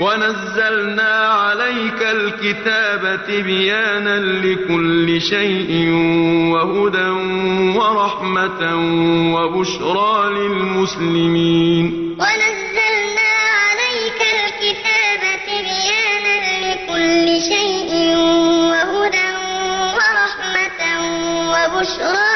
ونزلنا عليك الكتاب تبيانا لكل شيء وهدى ورحمة وبشرى للمسلمين. ونزلنا عليك الكتاب تبيانا لكل شيء وهدى ورحمة وبشرى